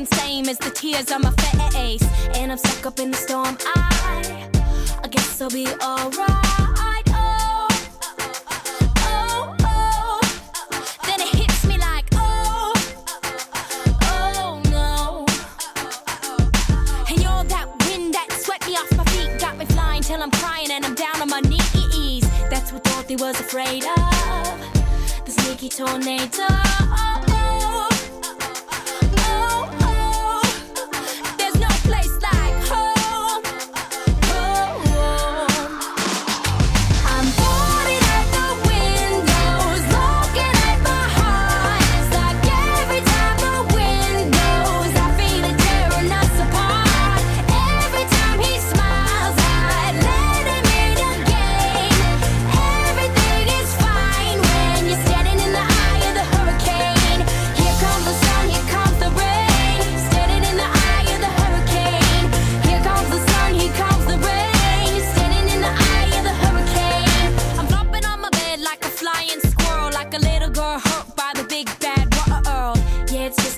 rain, same as the tears on my face. And I'm stuck up in the storm. I, I guess I'll be alright. Oh, oh, oh. oh. Then it hits me like, oh, oh, oh no. And you're that wind that swept me off my feet, got me flying till I'm crying and I'm down on my knees. That's what Dorothy was afraid of. The sneaky tornado.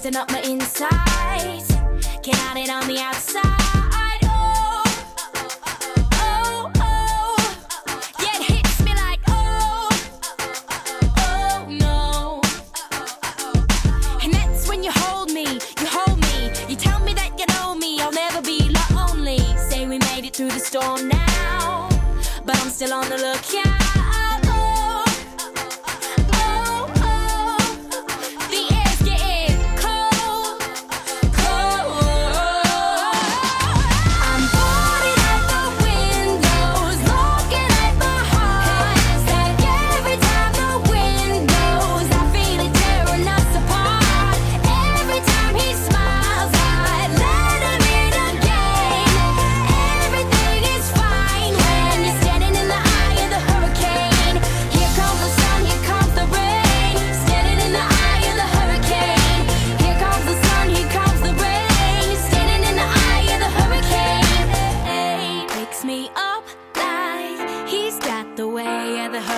Twisting up my insides. Hide it on the outside. Oh, oh, oh. Oh. oh. Yeah, it hits me like, oh oh, oh, oh no. And that's when you hold me, you hold me. You tell me that you know me, I'll never be lonely. Say we made it through the storm now, but I'm still on the lookout.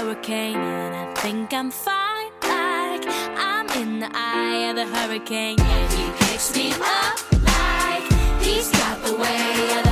hurricane and I think I'm fine. Like I'm in the eye of the hurricane and he picks me up like he's got the way